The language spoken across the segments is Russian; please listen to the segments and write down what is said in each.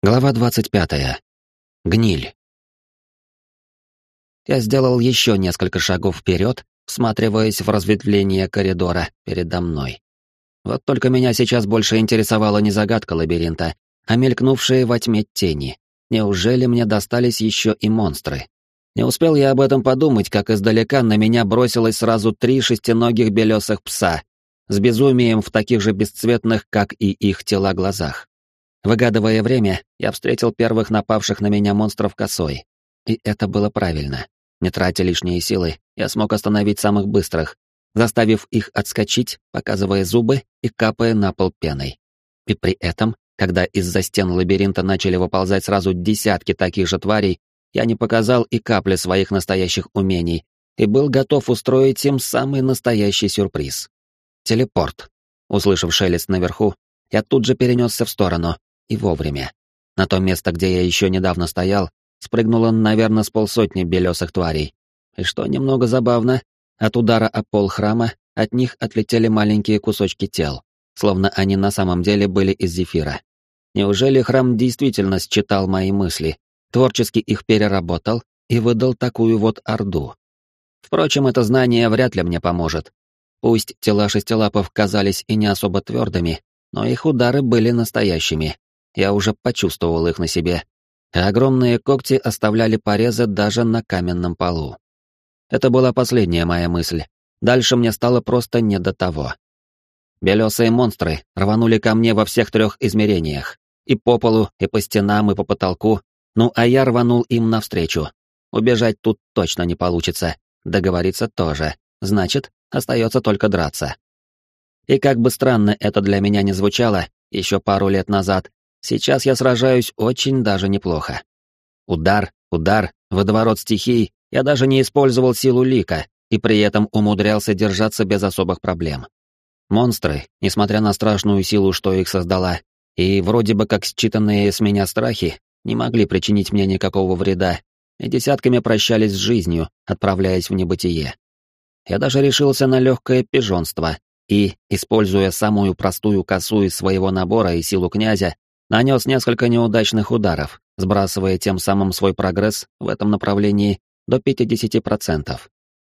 Глава 25. Гниль. Я сделал еще несколько шагов вперед, всматриваясь в разветвление коридора передо мной. Вот только меня сейчас больше интересовала не загадка лабиринта, а мелькнувшие во тьме тени. Неужели мне достались еще и монстры? Не успел я об этом подумать, как издалека на меня бросилось сразу три шестиногих белесых пса с безумием в таких же бесцветных, как и их тела, глазах. Выгадывая время, я встретил первых напавших на меня монстров косой. И это было правильно. Не тратя лишние силы, я смог остановить самых быстрых, заставив их отскочить, показывая зубы и капая на пол пеной. И при этом, когда из-за стен лабиринта начали выползать сразу десятки таких же тварей, я не показал и капли своих настоящих умений и был готов устроить им самый настоящий сюрприз. Телепорт. Услышав шелест наверху, я тут же перенесся в сторону, и вовремя. На то место, где я еще недавно стоял, спрыгнуло, наверное, с полсотни белесых тварей. И что немного забавно, от удара о пол храма от них отлетели маленькие кусочки тел, словно они на самом деле были из зефира. Неужели храм действительно считал мои мысли, творчески их переработал и выдал такую вот орду? Впрочем, это знание вряд ли мне поможет. Пусть тела шестилапов казались и не особо твердыми, но их удары были настоящими, я уже почувствовал их на себе, а огромные когти оставляли порезы даже на каменном полу. Это была последняя моя мысль. Дальше мне стало просто не до того. Белесые монстры рванули ко мне во всех трех измерениях. И по полу, и по стенам, и по потолку. Ну, а я рванул им навстречу. Убежать тут точно не получится. Договориться тоже. Значит, остается только драться. И как бы странно это для меня не звучало, еще пару лет назад Сейчас я сражаюсь очень даже неплохо. Удар, удар, водоворот стихий, я даже не использовал силу лика и при этом умудрялся держаться без особых проблем. Монстры, несмотря на страшную силу, что их создала, и вроде бы как считанные с меня страхи, не могли причинить мне никакого вреда, и десятками прощались с жизнью, отправляясь в небытие. Я даже решился на легкое пижонство и, используя самую простую косу из своего набора и силу князя, нанес несколько неудачных ударов, сбрасывая тем самым свой прогресс в этом направлении до 50%.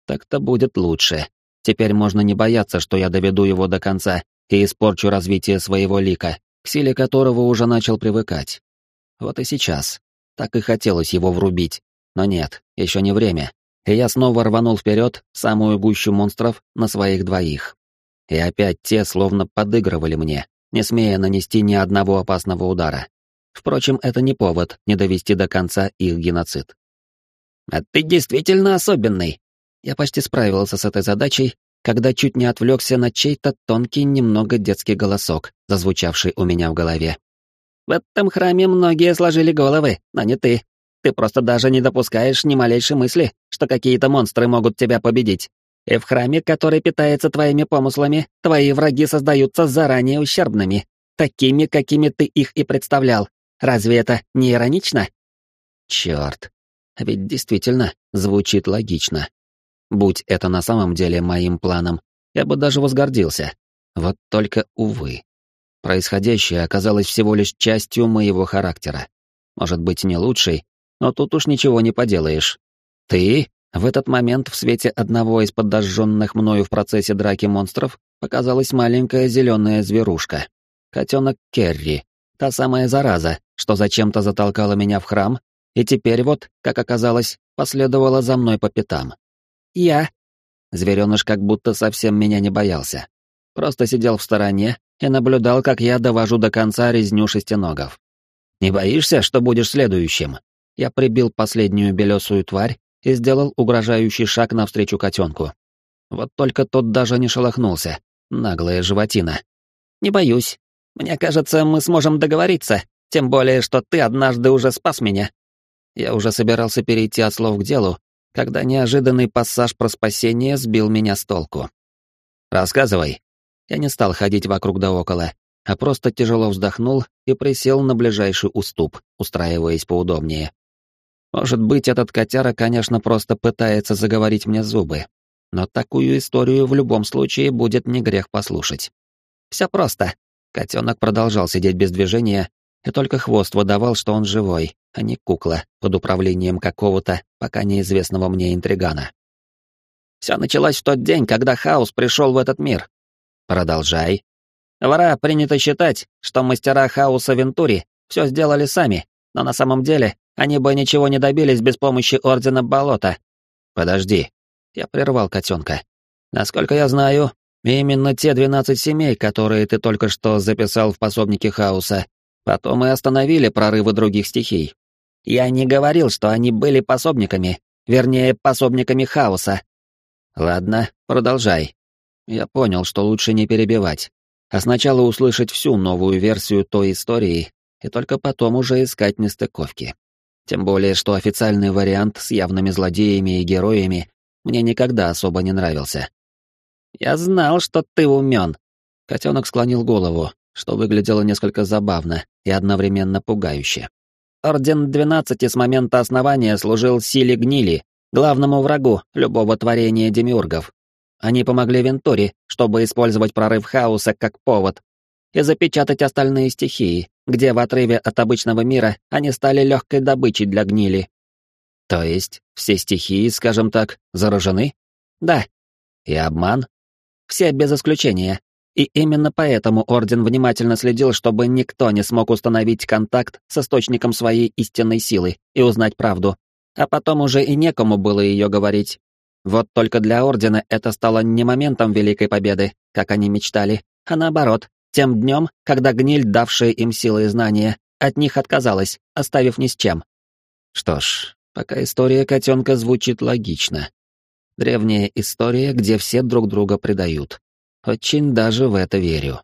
Так-то будет лучше. Теперь можно не бояться, что я доведу его до конца и испорчу развитие своего лика, к силе которого уже начал привыкать. Вот и сейчас. Так и хотелось его врубить. Но нет, еще не время. И я снова рванул вперед самую гущу монстров на своих двоих. И опять те словно подыгрывали мне, не смея нанести ни одного опасного удара. Впрочем, это не повод не довести до конца их геноцид. «А ты действительно особенный!» Я почти справился с этой задачей, когда чуть не отвлекся на чей-то тонкий, немного детский голосок, зазвучавший у меня в голове. «В этом храме многие сложили головы, но не ты. Ты просто даже не допускаешь ни малейшей мысли, что какие-то монстры могут тебя победить. И в храме, который питается твоими помыслами, твои враги создаются заранее ущербными, такими, какими ты их и представлял. Разве это не иронично? Черт, ведь действительно звучит логично. Будь это на самом деле моим планом, я бы даже возгордился. Вот только, увы. Происходящее оказалось всего лишь частью моего характера. Может быть, не лучшей, но тут уж ничего не поделаешь. Ты в этот момент в свете одного из подожженных мною в процессе драки монстров показалась маленькая зеленая зверушка. Котенок Керри, та самая зараза, что зачем-то затолкала меня в храм, и теперь вот, как оказалось, последовала за мной по пятам. «Я». Звереныш как будто совсем меня не боялся. Просто сидел в стороне и наблюдал, как я довожу до конца резню шестиногов. «Не боишься, что будешь следующим?» Я прибил последнюю белесую тварь и сделал угрожающий шаг навстречу котенку. Вот только тот даже не шелохнулся, наглая животина. «Не боюсь. Мне кажется, мы сможем договориться, тем более, что ты однажды уже спас меня». Я уже собирался перейти от слов к делу, когда неожиданный пассаж про спасение сбил меня с толку. «Рассказывай». Я не стал ходить вокруг да около, а просто тяжело вздохнул и присел на ближайший уступ, устраиваясь поудобнее. Может быть, этот котяра, конечно, просто пытается заговорить мне зубы, но такую историю в любом случае будет не грех послушать. Все просто. Котенок продолжал сидеть без движения, и только хвост выдавал, что он живой, а не кукла под управлением какого-то пока неизвестного мне интригана. Все началось в тот день, когда хаос пришел в этот мир. Продолжай. Вора принято считать, что мастера хаоса Вентури все сделали сами, но на самом деле они бы ничего не добились без помощи Ордена Болота. Подожди. Я прервал котенка. Насколько я знаю, именно те двенадцать семей, которые ты только что записал в пособнике хаоса, потом и остановили прорывы других стихий. Я не говорил, что они были пособниками, вернее, пособниками хаоса. Ладно, продолжай. Я понял, что лучше не перебивать, а сначала услышать всю новую версию той истории, и только потом уже искать нестыковки. Тем более, что официальный вариант с явными злодеями и героями мне никогда особо не нравился. «Я знал, что ты умен!» Котенок склонил голову, что выглядело несколько забавно и одновременно пугающе. Орден Двенадцати с момента основания служил силе гнили, главному врагу любого творения демиургов. Они помогли Вентуре, чтобы использовать прорыв хаоса как повод и запечатать остальные стихии, где в отрыве от обычного мира они стали легкой добычей для гнили. То есть все стихии, скажем так, заражены? Да. И обман? Все без исключения. И именно поэтому Орден внимательно следил, чтобы никто не смог установить контакт с источником своей истинной силы и узнать правду. А потом уже и некому было ее говорить. Вот только для Ордена это стало не моментом Великой Победы, как они мечтали, а наоборот, тем днем, когда гниль, давшая им силы и знания, от них отказалась, оставив ни с чем. Что ж, пока история котенка звучит логично. Древняя история, где все друг друга предают. Очень даже в это верю.